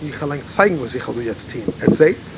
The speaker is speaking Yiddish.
ich kann zeigen, was ich will jetzt tun. Er seht,